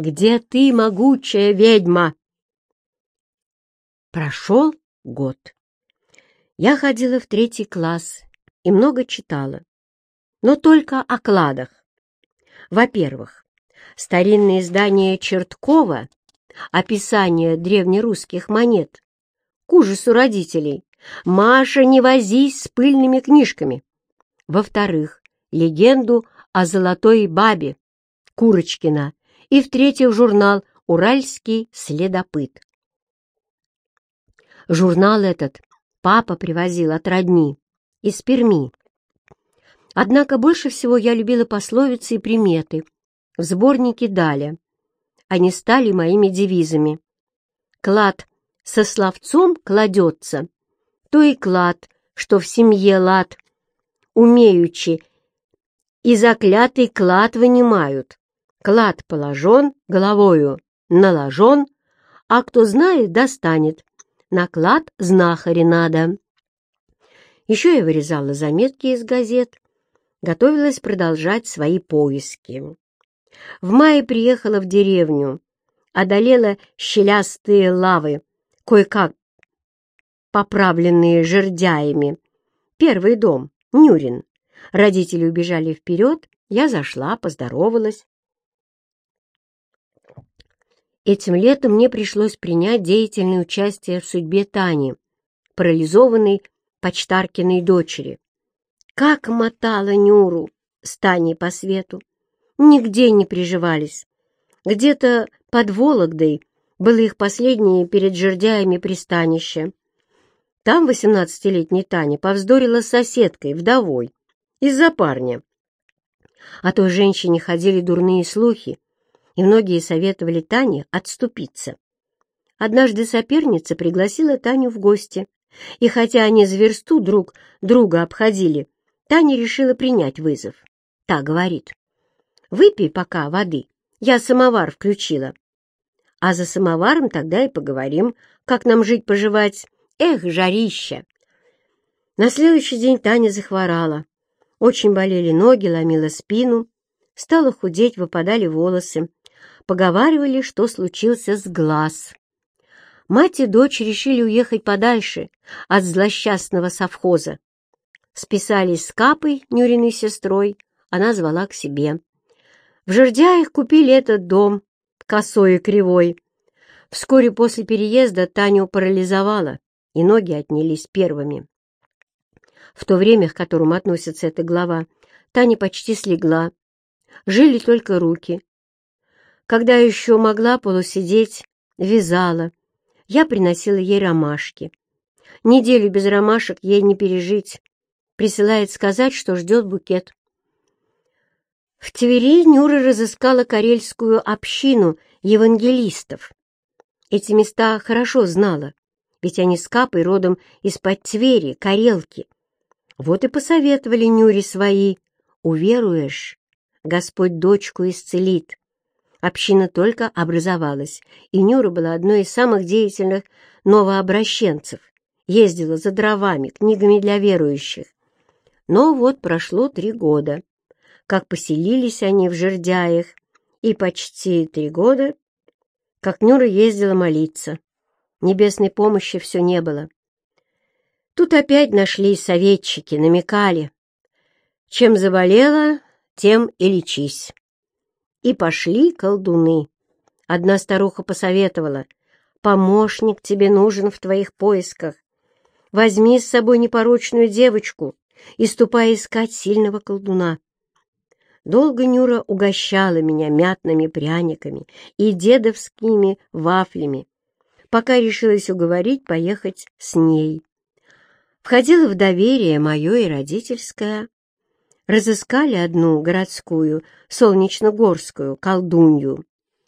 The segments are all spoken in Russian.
Где ты, могучая ведьма?» Прошел год. Я ходила в третий класс и много читала, но только о кладах. Во-первых, старинные издания Черткова, описание древнерусских монет, к ужасу родителей, «Маша, не возись с пыльными книжками». Во-вторых, легенду о золотой бабе Курочкина и в-третьих, журнал «Уральский следопыт». Журнал этот папа привозил от родни, из Перми. Однако больше всего я любила пословицы и приметы в сборнике Даля. Они стали моими девизами. Клад со словцом кладется, то и клад, что в семье лад, умеючи, и заклятый клад вынимают. Клад положен, головою наложен, а кто знает, достанет. Наклад знахари надо. Еще я вырезала заметки из газет, готовилась продолжать свои поиски. В мае приехала в деревню, одолела щелястые лавы, кое-как поправленные жердяями. Первый дом, Нюрин. Родители убежали вперед, я зашла, поздоровалась. Этим летом мне пришлось принять деятельное участие в судьбе Тани, парализованной почтаркиной дочери. Как мотала Нюру с Таней по свету. Нигде не приживались. Где-то под Вологдой было их последнее перед жердяями пристанище. Там восемнадцатилетняя Таня повздорила с соседкой, вдовой, из-за парня. О той женщине ходили дурные слухи, и многие советовали Тане отступиться. Однажды соперница пригласила Таню в гости, и хотя они зверсту друг друга обходили, Таня решила принять вызов. Та говорит, «Выпей пока воды, я самовар включила». А за самоваром тогда и поговорим, как нам жить-поживать. Эх, жарища! На следующий день Таня захворала. Очень болели ноги, ломила спину, стала худеть, выпадали волосы. Поговаривали, что случился с глаз. Мать и дочь решили уехать подальше от злосчастного совхоза. Списались с Капой, Нюриной сестрой, она звала к себе. В Жердяях купили этот дом, косой и кривой. Вскоре после переезда Таню парализовала, и ноги отнялись первыми. В то время, к которому относится эта глава, Таня почти слегла. Жили только руки. Когда еще могла полусидеть, вязала. Я приносила ей ромашки. Неделю без ромашек ей не пережить. Присылает сказать, что ждет букет. В Твери Нюра разыскала карельскую общину евангелистов. Эти места хорошо знала, ведь они с Капой родом из-под Твери, Карелки. Вот и посоветовали Нюре свои. Уверуешь, Господь дочку исцелит. Община только образовалась, и Нюра была одной из самых деятельных новообращенцев. Ездила за дровами, книгами для верующих. Но вот прошло три года как поселились они в жердяях, и почти три года, как Нюра ездила молиться. Небесной помощи все не было. Тут опять нашлись советчики, намекали. Чем заболела, тем и лечись. И пошли колдуны. Одна старуха посоветовала, «Помощник тебе нужен в твоих поисках. Возьми с собой непорочную девочку и ступай искать сильного колдуна. Долго Нюра угощала меня мятными пряниками и дедовскими вафлями, пока решилась уговорить поехать с ней. Входила в доверие мое и родительское. Разыскали одну городскую, солнечногорскую, колдунью.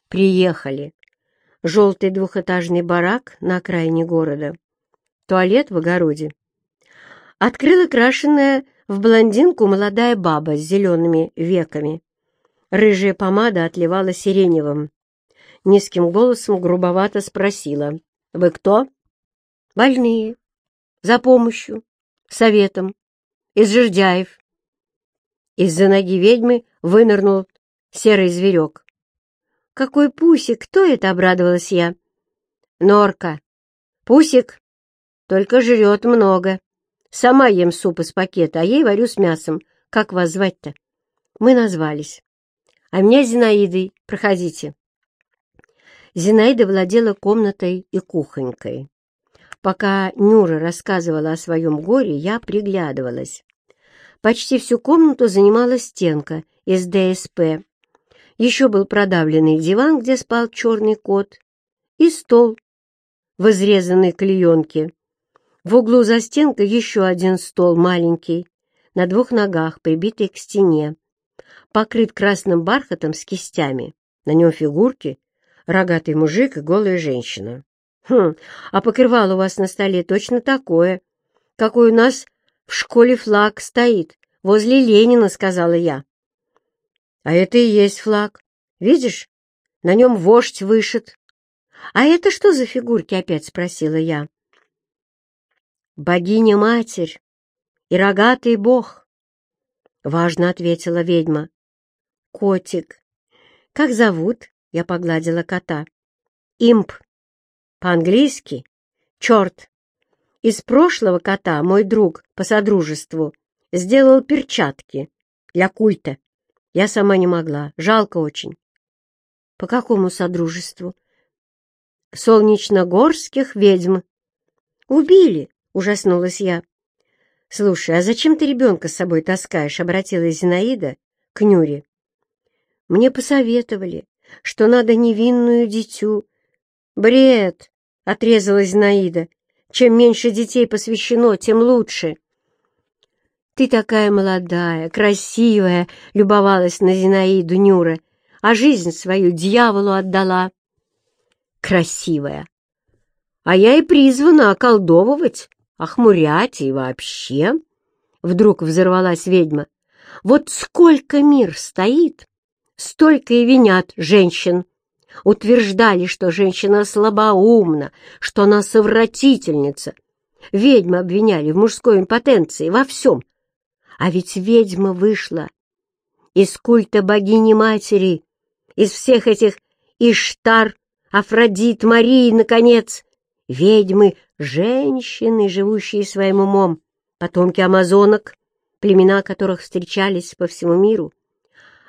Приехали. Желтый двухэтажный барак на окраине города. Туалет в огороде. Открыла крашеная в блондинку молодая баба с зелеными веками. Рыжая помада отливала сиреневым. Низким голосом грубовато спросила. «Вы кто?» «Больные. За помощью. Советом. Из жердяев». Из-за ноги ведьмы вынырнул серый зверек. какой Пусик! Кто это?» — обрадовалась я. «Норка. Пусик. Только жрет много. Сама ем суп из пакета, а ей варю с мясом. Как вас звать-то?» Мы назвались. «А меня Зинаидой. Проходите». Зинаида владела комнатой и кухонькой. Пока Нюра рассказывала о своем горе, я приглядывалась. Почти всю комнату занимала стенка из ДСП. Еще был продавленный диван, где спал черный кот, и стол в изрезанной клеенке. В углу за стенкой еще один стол маленький, на двух ногах, прибитый к стене, покрыт красным бархатом с кистями. На нем фигурки рогатый мужик и голая женщина. «Хм, а покрывало у вас на столе точно такое, какой у нас в школе флаг стоит, возле Ленина», — сказала я. «А это и есть флаг. Видишь, на нем вождь вышит». «А это что за фигурки?» — опять спросила я. «Богиня-матерь и рогатый бог», — важно ответила ведьма. «Котик. Как зовут?» Я погладила кота. Имп. По-английски черт. Из прошлого кота мой друг по содружеству сделал перчатки для культа. Я сама не могла. Жалко очень. По какому содружеству? Солнечногорских ведьм. Убили, ужаснулась я. Слушай, а зачем ты ребенка с собой таскаешь? Обратилась Зинаида к Нюре. Мне посоветовали что надо невинную дитю. «Бред!» — отрезалась Наида. «Чем меньше детей посвящено, тем лучше». «Ты такая молодая, красивая!» — любовалась на Зинаиду Нюра, а жизнь свою дьяволу отдала. «Красивая! А я и призвана околдовывать, охмурять и вообще!» Вдруг взорвалась ведьма. «Вот сколько мир стоит, Столько и винят женщин. Утверждали, что женщина слабоумна, что она совратительница. Ведьмы обвиняли в мужской импотенции во всем. А ведь ведьма вышла из культа богини-матери, из всех этих Иштар, Афродит, Марии, наконец. Ведьмы — женщины, живущие своим умом, потомки амазонок, племена которых встречались по всему миру.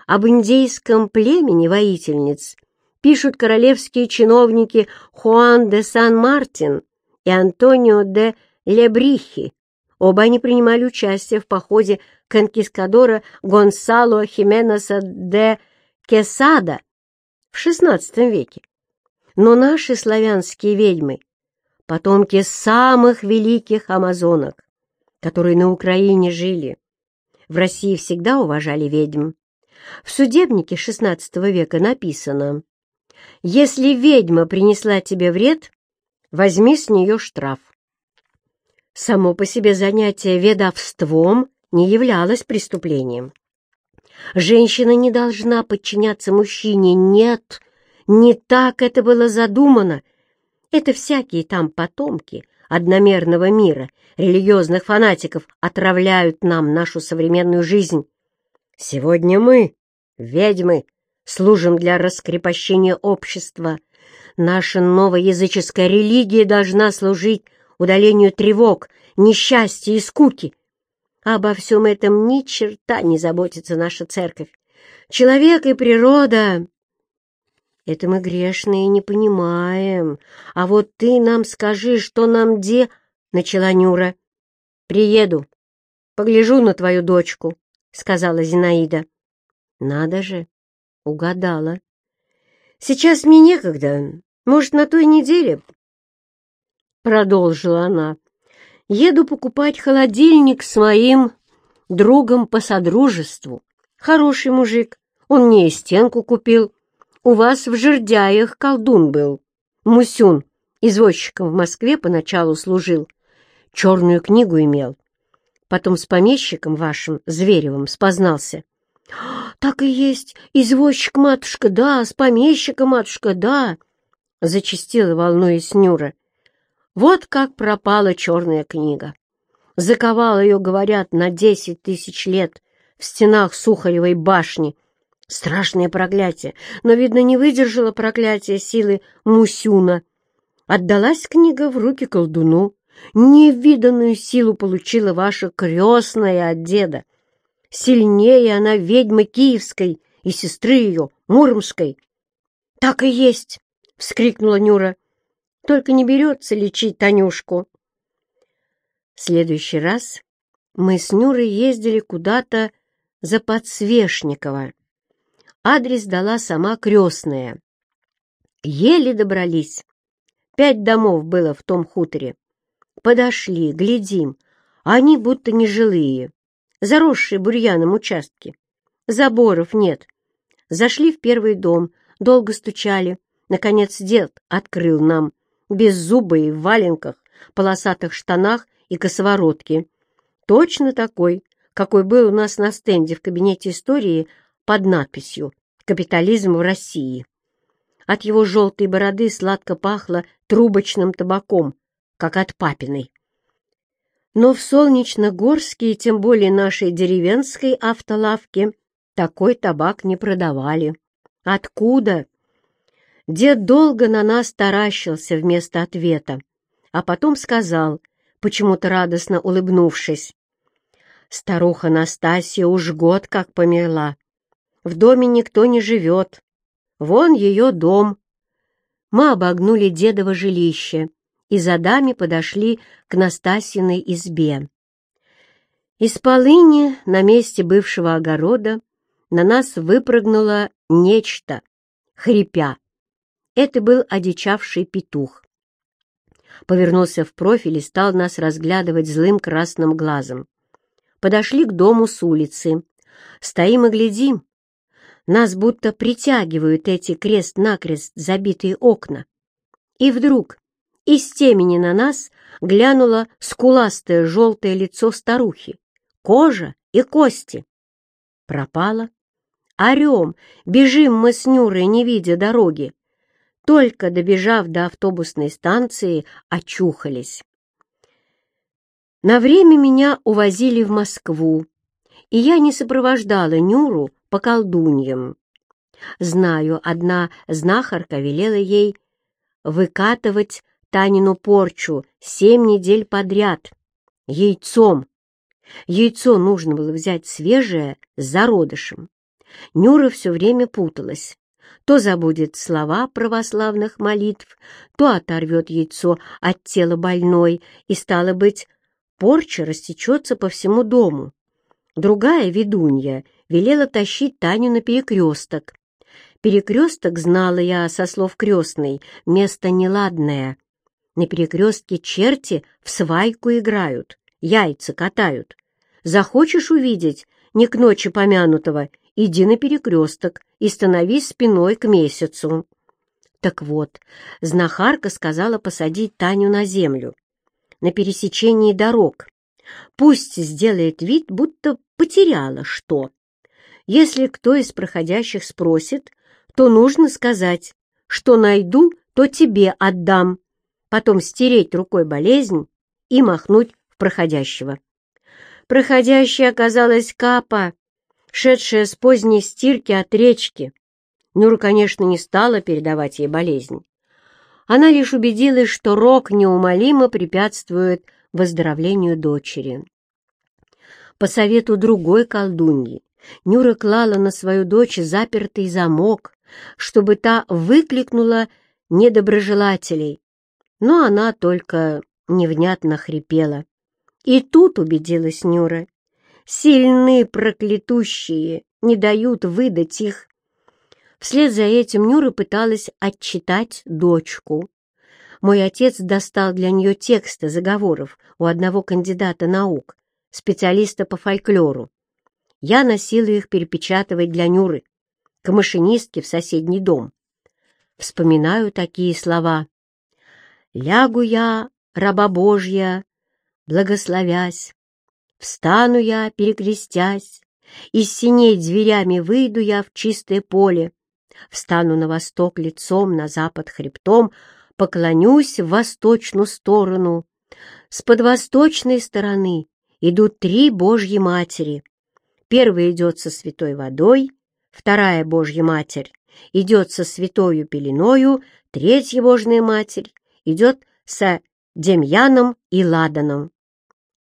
Об индейском племени воительниц пишут королевские чиновники Хуан де Сан-Мартин и Антонио де Лебрихи. Оба они принимали участие в походе конкискадора Гонсало Хименеса де Кесада в XVI веке. Но наши славянские ведьмы — потомки самых великих амазонок, которые на Украине жили. В России всегда уважали ведьм. В судебнике XVI века написано «Если ведьма принесла тебе вред, возьми с нее штраф». Само по себе занятие ведовством не являлось преступлением. Женщина не должна подчиняться мужчине, нет, не так это было задумано. Это всякие там потомки одномерного мира, религиозных фанатиков отравляют нам нашу современную жизнь. Сегодня мы, ведьмы, служим для раскрепощения общества. Наша новоязыческая религия должна служить удалению тревог, несчастья и скуки. Обо всем этом ни черта не заботится наша церковь. Человек и природа — это мы грешные не понимаем. А вот ты нам скажи, что нам де... — начала Нюра. — Приеду, погляжу на твою дочку, — сказала Зинаида. «Надо же!» — угадала. «Сейчас мне некогда. Может, на той неделе?» Продолжила она. «Еду покупать холодильник с моим другом по содружеству. Хороший мужик. Он мне и стенку купил. У вас в жердяях колдун был. Мусюн, извозчиком в Москве поначалу служил. Черную книгу имел. Потом с помещиком вашим, Зверевым, спознался. «Так и есть, извозчик, матушка, да, с помещиком, матушка, да!» — зачастила, волнуясь Нюра. Вот как пропала черная книга. Заковал ее, говорят, на десять тысяч лет в стенах Сухаревой башни, Страшное проклятие, но, видно, не выдержала проклятие силы Мусюна. Отдалась книга в руки колдуну. Невиданную силу получила ваша крестная от деда. Сильнее она ведьмы Киевской и сестры ее, Муромской. — Так и есть! — вскрикнула Нюра. — Только не берется лечить Танюшку. В следующий раз мы с Нюрой ездили куда-то за Подсвечниково. Адрес дала сама крестная. Еле добрались. Пять домов было в том хуторе. Подошли, глядим, они будто нежилые, заросшие бурьяном участки. Заборов нет. Зашли в первый дом, долго стучали. Наконец дед открыл нам, без зуба и в валенках, полосатых штанах и косоворотке. Точно такой, какой был у нас на стенде в кабинете истории под надписью «Капитализм в России». От его желтой бороды сладко пахло трубочным табаком, как от папиной. Но в Солнечногорске и тем более нашей деревенской автолавке такой табак не продавали. Откуда? Дед долго на нас таращился вместо ответа, а потом сказал, почему-то радостно улыбнувшись, «Старуха Настасья уж год как померла. В доме никто не живет. Вон ее дом». Мы обогнули дедово жилище и за дами подошли к Настасьиной избе. Из полыни на месте бывшего огорода на нас выпрыгнуло нечто, хрипя. Это был одичавший петух. Повернулся в профиль и стал нас разглядывать злым красным глазом. Подошли к дому с улицы. Стоим и глядим. Нас будто притягивают эти крест-накрест забитые окна. И вдруг из темени на нас глянуло скуластое желтое лицо старухи, кожа и кости. Пропала. Орем, бежим мы с Нюрой, не видя дороги. Только добежав до автобусной станции, очухались. На время меня увозили в Москву, и я не сопровождала Нюру по колдуньям. Знаю, одна знахарка велела ей выкатывать Танину порчу семь недель подряд. Яйцом. Яйцо нужно было взять свежее с зародышем. Нюра все время путалась. То забудет слова православных молитв, то оторвет яйцо от тела больной, и, стало быть, порча растечется по всему дому. Другая ведунья велела тащить Таню на перекресток. Перекресток, знала я со слов крестной, место неладное. На перекрестке черти в свайку играют, яйца катают. Захочешь увидеть не к ночи помянутого, иди на перекресток и становись спиной к месяцу. Так вот, знахарка сказала посадить Таню на землю, на пересечении дорог. Пусть сделает вид, будто потеряла что. Если кто из проходящих спросит, то нужно сказать, что найду, то тебе отдам, потом стереть рукой болезнь и махнуть в проходящего. Проходящая оказалась капа, шедшая с поздней стирки от речки. Нюра, конечно, не стала передавать ей болезнь. Она лишь убедилась, что рок неумолимо препятствует выздоровлению дочери. По совету другой колдуньи Нюра клала на свою дочь запертый замок, чтобы та выкликнула недоброжелателей, но она только невнятно хрипела. И тут убедилась Нюра. Сильны проклятущие, не дают выдать их. Вслед за этим Нюра пыталась отчитать дочку. Мой отец достал для нее тексты заговоров у одного кандидата наук, специалиста по фольклору. Я носила их перепечатывать для Нюры, к машинистке в соседний дом. Вспоминаю такие слова. «Лягу я, раба Божья, благословясь, встану я, перекрестясь, из синей дверями выйду я в чистое поле, встану на восток лицом, на запад хребтом, поклонюсь в восточную сторону. С подвосточной стороны идут три Божьи Матери. Первая идет со святой водой, вторая Божья Матерь идет со святою пеленою, третья Божная Матерь идет со Демьяном и Ладаном.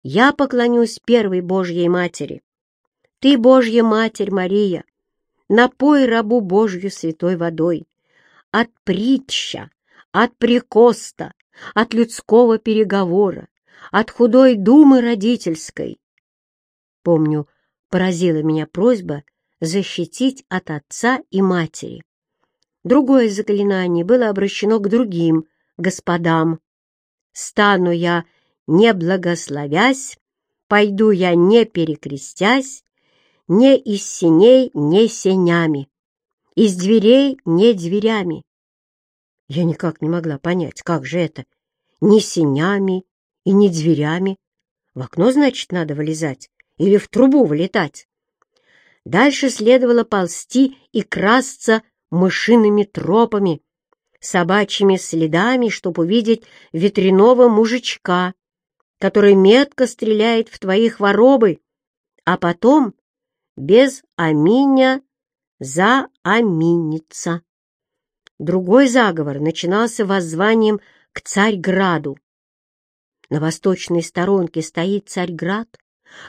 Я поклонюсь первой Божьей Матери. Ты, Божья Матерь Мария, напой рабу Божью святой водой. От притча, от прикоста, от людского переговора, от худой думы родительской. Помню, поразила меня просьба защитить от отца и матери. Другое заклинание было обращено к другим господам. «Стану я, не благословясь, пойду я, не перекрестясь, не из синей, не сенями, из дверей, не дверями». Я никак не могла понять, как же это, ни сенями и ни дверями. В окно, значит, надо вылезать или в трубу вылетать. Дальше следовало ползти и красться мышиными тропами, собачьими следами, чтобы увидеть ветряного мужичка, который метко стреляет в твоих воробы, а потом без аминя зааминится. Другой заговор начинался воззванием к Царьграду. На восточной сторонке стоит Царьград,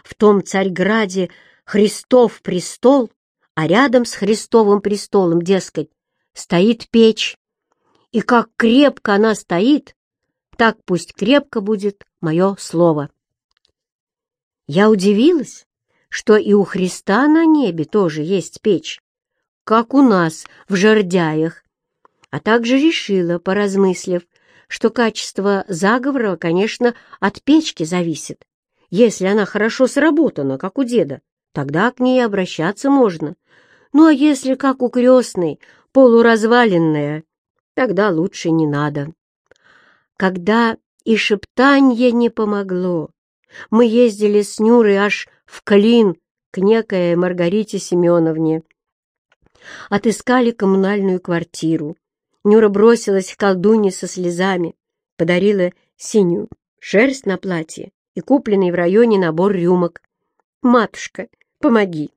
в том Царьграде Христов престол, а рядом с Христовым престолом, дескать, стоит печь. И как крепко она стоит, так пусть крепко будет мое слово. Я удивилась, что и у Христа на небе тоже есть печь, как у нас в жердяях, а также решила, поразмыслив, что качество заговора, конечно, от печки зависит, если она хорошо сработана, как у деда тогда к ней обращаться можно. Ну а если, как у крестной, полуразваленная, тогда лучше не надо. Когда и шептанье не помогло, мы ездили с Нюрой аж в Клин к некой Маргарите Семеновне. Отыскали коммунальную квартиру. Нюра бросилась к колдуне со слезами, подарила синюю шерсть на платье и купленный в районе набор рюмок. «Матушка, Помоги.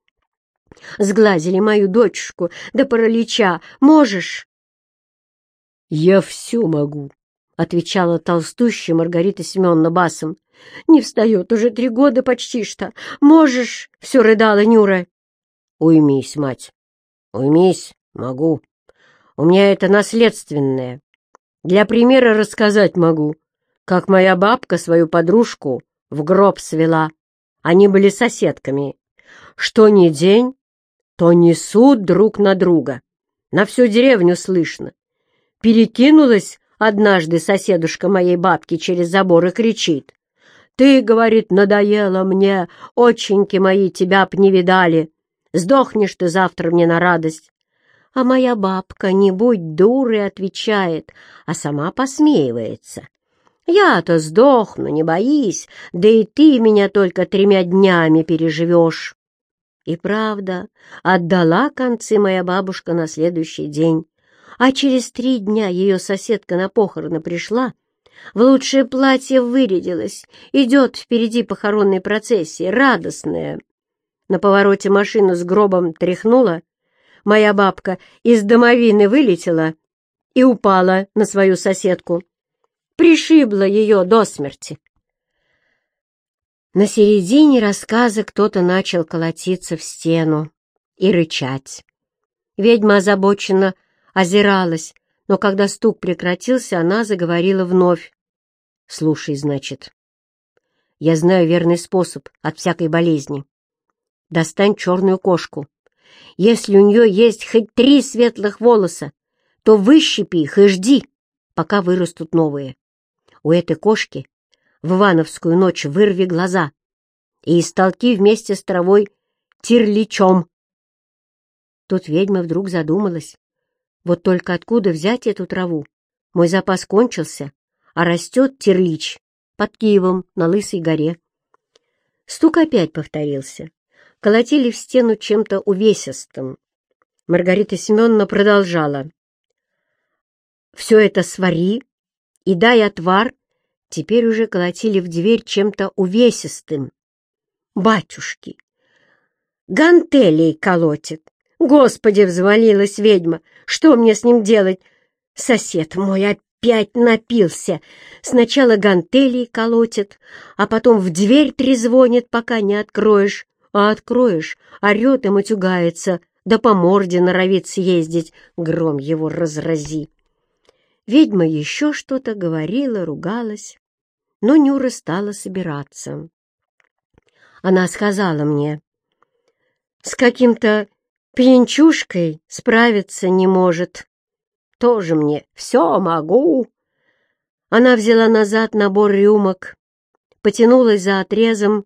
Сглазили мою дочку до паралича. Можешь?» «Я все могу», — отвечала толстущая Маргарита Семеновна басом. «Не встает уже три года почти что. Можешь?» — все рыдала Нюра. «Уймись, мать, уймись, могу. У меня это наследственное. Для примера рассказать могу, как моя бабка свою подружку в гроб свела. Они были соседками, что ни день, то несут друг на друга. На всю деревню слышно. Перекинулась однажды соседушка моей бабки через забор и кричит. «Ты, — говорит, — надоела мне, оченьки мои тебя б не видали. Сдохнешь ты завтра мне на радость». А моя бабка, не будь дурой, отвечает, а сама посмеивается. «Я-то сдохну, не боись, да и ты меня только тремя днями переживешь». И правда, отдала концы моя бабушка на следующий день, а через три дня ее соседка на похороны пришла, в лучшее платье вырядилась, идет впереди похоронной процессии, радостная. На повороте машину с гробом тряхнула, моя бабка из домовины вылетела и упала на свою соседку. Пришибла ее до смерти. На середине рассказа кто-то начал колотиться в стену и рычать. Ведьма озабоченно озиралась, но когда стук прекратился, она заговорила вновь. «Слушай, значит, я знаю верный способ от всякой болезни. Достань черную кошку. Если у нее есть хоть три светлых волоса, то выщипи их и жди, пока вырастут новые. У этой кошки в Ивановскую ночь вырви глаза и истолки вместе с травой тирличом. Тут ведьма вдруг задумалась. Вот только откуда взять эту траву? Мой запас кончился, а растет тирлич под Киевом на Лысой горе. Стук опять повторился. Колотили в стену чем-то увесистым. Маргарита Семеновна продолжала. «Все это свари и дай отвар теперь уже колотили в дверь чем-то увесистым. «Батюшки! Гантелей колотит! Господи, взвалилась ведьма! Что мне с ним делать? Сосед мой опять напился. Сначала гантелей колотит, а потом в дверь трезвонит, пока не откроешь. А откроешь, орет и матюгается, да по морде норовит съездить, гром его разрази. Ведьма еще что-то говорила, ругалась, но Нюра стала собираться. Она сказала мне, с каким-то пьянчушкой справиться не может. Тоже мне все могу. Она взяла назад набор рюмок, потянулась за отрезом,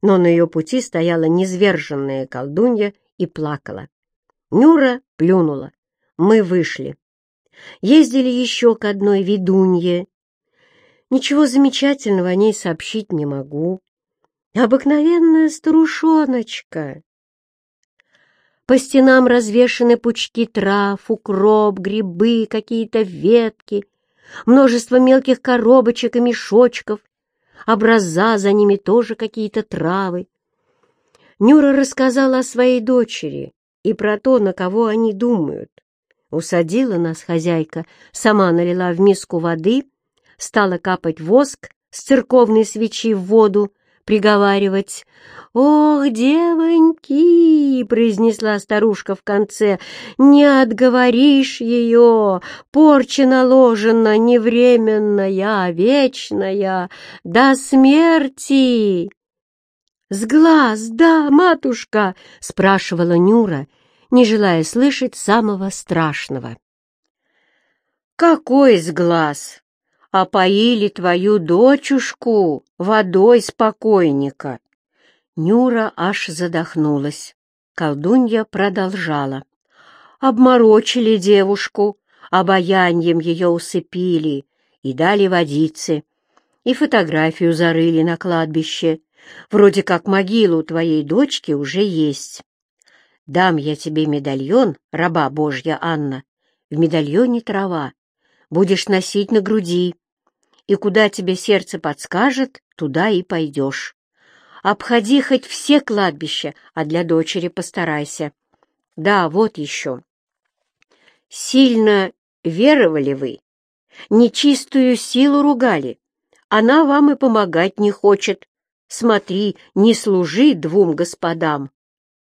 но на ее пути стояла низверженная колдунья и плакала. Нюра плюнула. Мы вышли. Ездили еще к одной ведунье. Ничего замечательного о ней сообщить не могу. Обыкновенная старушоночка. По стенам развешаны пучки трав, укроп, грибы, какие-то ветки, множество мелких коробочек и мешочков, образа за ними тоже какие-то травы. Нюра рассказала о своей дочери и про то, на кого они думают. Усадила нас хозяйка, сама налила в миску воды, стала капать воск с церковной свечи в воду, приговаривать. «Ох, девоньки!» — произнесла старушка в конце. «Не отговоришь ее! Порча наложена не временная, а вечная, до смерти!» «С глаз, да, матушка?» — спрашивала Нюра, не желая слышать самого страшного. «Какой с глаз? Опоили твою дочушку водой спокойника. Нюра аж задохнулась. Колдунья продолжала. Обморочили девушку, обаяньем ее усыпили и дали водицы, и фотографию зарыли на кладбище. Вроде как могилу твоей дочки уже есть. Дам я тебе медальон, раба Божья Анна. В медальоне трава. Будешь носить на груди и куда тебе сердце подскажет, туда и пойдешь. Обходи хоть все кладбища, а для дочери постарайся. Да, вот еще. Сильно веровали вы, нечистую силу ругали. Она вам и помогать не хочет. Смотри, не служи двум господам.